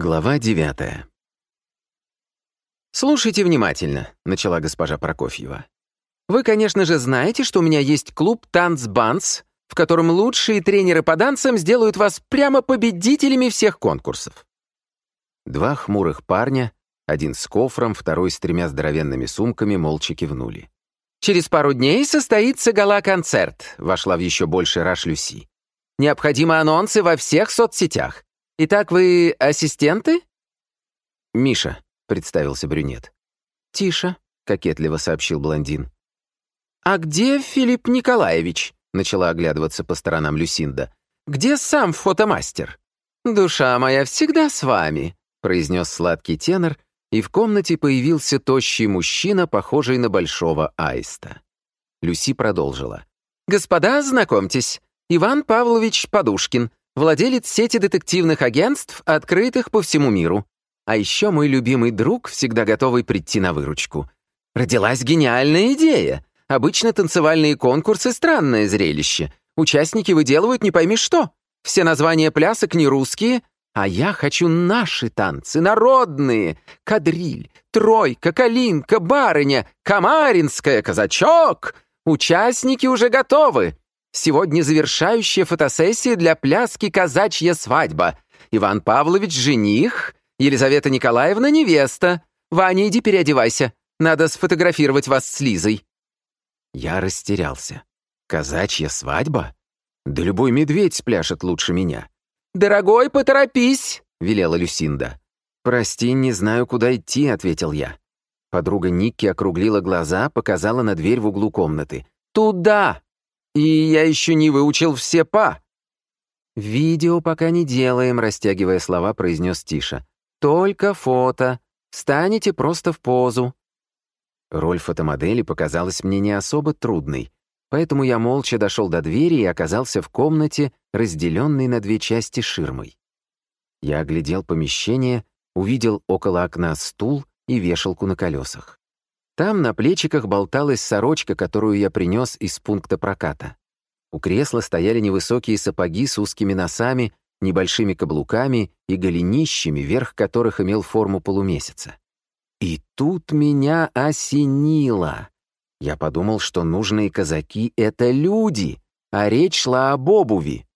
Глава девятая. «Слушайте внимательно», — начала госпожа Прокофьева. «Вы, конечно же, знаете, что у меня есть клуб «Танцбанс», в котором лучшие тренеры по танцам сделают вас прямо победителями всех конкурсов». Два хмурых парня, один с кофром, второй с тремя здоровенными сумками, молча кивнули. «Через пару дней состоится гала-концерт», — вошла в еще больше раш Люси. «Необходимы анонсы во всех соцсетях. Итак, вы ассистенты?» «Миша», — представился брюнет. «Тише», — кокетливо сообщил блондин. «А где Филипп Николаевич?» — начала оглядываться по сторонам Люсинда. «Где сам фотомастер?» «Душа моя всегда с вами», — произнес сладкий тенор, и в комнате появился тощий мужчина, похожий на большого аиста. Люси продолжила. «Господа, знакомьтесь, Иван Павлович Подушкин, владелец сети детективных агентств, открытых по всему миру. А еще мой любимый друг, всегда готовый прийти на выручку. Родилась гениальная идея. Обычно танцевальные конкурсы — странное зрелище. Участники выделывают не пойми что. Все названия плясок не русские, а я хочу наши танцы, народные. Кадриль, тройка, калинка, барыня, камаринская, казачок. Участники уже готовы. Сегодня завершающая фотосессия для пляски «Казачья свадьба». Иван Павлович — жених, Елизавета Николаевна — невеста. Ваня, иди переодевайся. Надо сфотографировать вас с Лизой». Я растерялся. «Казачья свадьба? Да любой медведь спляшет лучше меня». «Дорогой, поторопись!» — велела Люсинда. «Прости, не знаю, куда идти», — ответил я. Подруга Никки округлила глаза, показала на дверь в углу комнаты. «Туда!» И я еще не выучил все па». «Видео пока не делаем», — растягивая слова, произнес Тиша. «Только фото. Встанете просто в позу». Роль фотомодели показалась мне не особо трудной, поэтому я молча дошел до двери и оказался в комнате, разделенной на две части ширмой. Я оглядел помещение, увидел около окна стул и вешалку на колесах. Там на плечиках болталась сорочка, которую я принес из пункта проката. У кресла стояли невысокие сапоги с узкими носами, небольшими каблуками и голенищами, верх которых имел форму полумесяца. И тут меня осенило. Я подумал, что нужные казаки — это люди, а речь шла об обуви.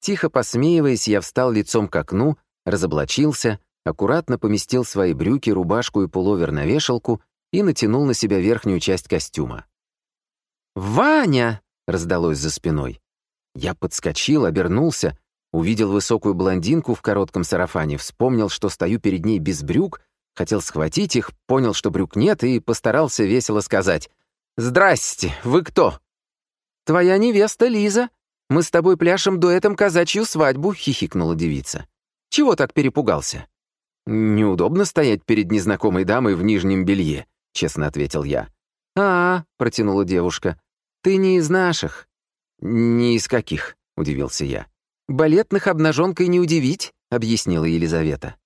Тихо посмеиваясь, я встал лицом к окну, разоблачился, аккуратно поместил свои брюки, рубашку и пуловер на вешалку и натянул на себя верхнюю часть костюма. «Ваня!» — раздалось за спиной. Я подскочил, обернулся, увидел высокую блондинку в коротком сарафане, вспомнил, что стою перед ней без брюк, хотел схватить их, понял, что брюк нет, и постарался весело сказать «Здрасте, вы кто?» «Твоя невеста Лиза. Мы с тобой пляшем дуэтом казачью свадьбу», — хихикнула девица. «Чего так перепугался?» «Неудобно стоять перед незнакомой дамой в нижнем белье», — честно ответил я. «А, — протянула девушка, — ты не из наших». «Не из каких?» — удивился я. «Балетных обнаженкой не удивить», — объяснила Елизавета.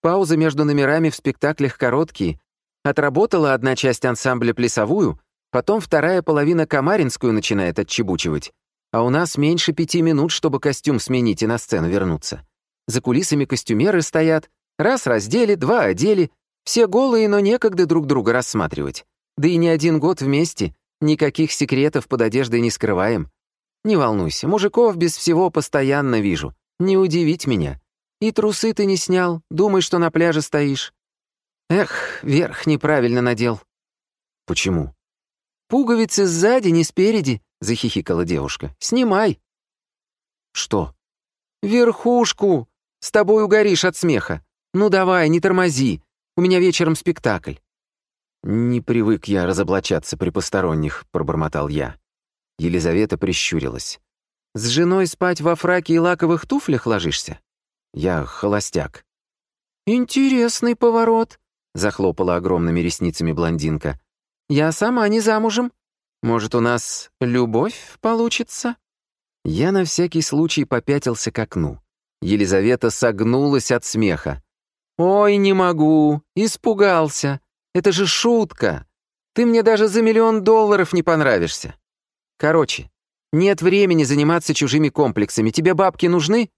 «Паузы между номерами в спектаклях короткие. Отработала одна часть ансамбля плясовую, потом вторая половина комаринскую начинает отчебучивать. А у нас меньше пяти минут, чтобы костюм сменить и на сцену вернуться. За кулисами костюмеры стоят, раз раздели, два одели, все голые, но некогда друг друга рассматривать. Да и не один год вместе, никаких секретов под одеждой не скрываем. Не волнуйся, мужиков без всего постоянно вижу. Не удивить меня. И трусы ты не снял, думай, что на пляже стоишь. Эх, верх неправильно надел. Почему? Пуговицы сзади, не спереди, захихикала девушка. Снимай. Что? Верхушку. С тобой угоришь от смеха. Ну давай, не тормози. У меня вечером спектакль». «Не привык я разоблачаться при посторонних», — пробормотал я. Елизавета прищурилась. «С женой спать во фраке и лаковых туфлях ложишься?» «Я холостяк». «Интересный поворот», — захлопала огромными ресницами блондинка. «Я сама не замужем. Может, у нас любовь получится?» Я на всякий случай попятился к окну. Елизавета согнулась от смеха. «Ой, не могу, испугался. Это же шутка. Ты мне даже за миллион долларов не понравишься. Короче, нет времени заниматься чужими комплексами. Тебе бабки нужны?»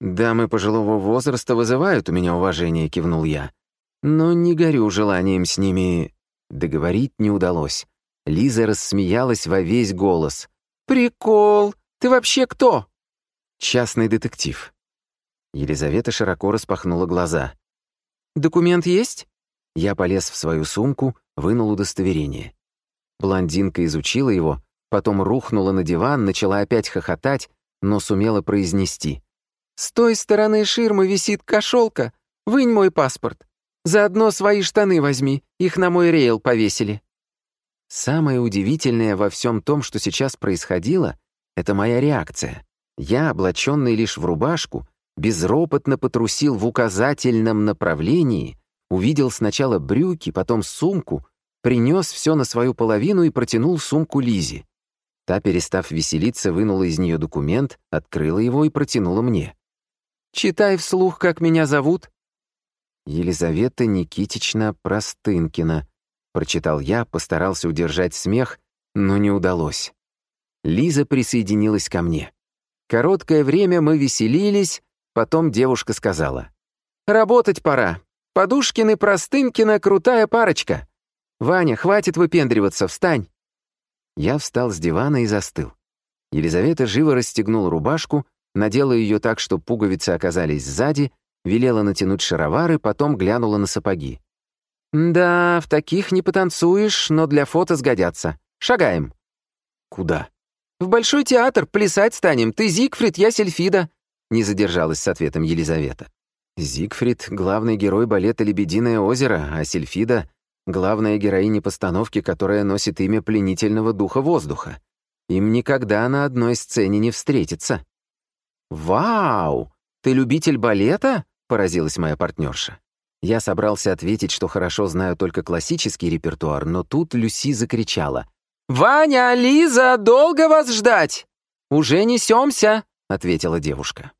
«Дамы пожилого возраста вызывают у меня уважение», — кивнул я. «Но не горю желанием с ними...» Договорить не удалось. Лиза рассмеялась во весь голос. «Прикол! Ты вообще кто?» «Частный детектив». Елизавета широко распахнула глаза. «Документ есть?» Я полез в свою сумку, вынул удостоверение. Блондинка изучила его, потом рухнула на диван, начала опять хохотать, но сумела произнести. «С той стороны ширмы висит кошелка. Вынь мой паспорт. Заодно свои штаны возьми, их на мой рейл повесили». Самое удивительное во всем том, что сейчас происходило, это моя реакция. Я, облаченный лишь в рубашку, безропотно потрусил в указательном направлении, увидел сначала брюки, потом сумку, принес все на свою половину и протянул сумку Лизе. Та, перестав веселиться, вынула из нее документ, открыла его и протянула мне. «Читай вслух, как меня зовут». «Елизавета Никитична Простынкина», — прочитал я, постарался удержать смех, но не удалось. Лиза присоединилась ко мне. Короткое время мы веселились, потом девушка сказала. «Работать пора. Подушкин и Простынкина — крутая парочка. Ваня, хватит выпендриваться, встань!» Я встал с дивана и застыл. Елизавета живо расстегнула рубашку, надела ее так, что пуговицы оказались сзади, велела натянуть шаровары, потом глянула на сапоги. «Да, в таких не потанцуешь, но для фото сгодятся. Шагаем». «Куда?» «В Большой театр, плясать станем. Ты Зигфрид, я Сельфида», — не задержалась с ответом Елизавета. Зигфрид — главный герой балета «Лебединое озеро», а Сельфида — главная героиня постановки, которая носит имя пленительного духа воздуха. Им никогда на одной сцене не встретиться. «Вау! Ты любитель балета?» — поразилась моя партнерша. Я собрался ответить, что хорошо знаю только классический репертуар, но тут Люси закричала. «Ваня, Лиза, долго вас ждать?» «Уже несемся», — ответила девушка.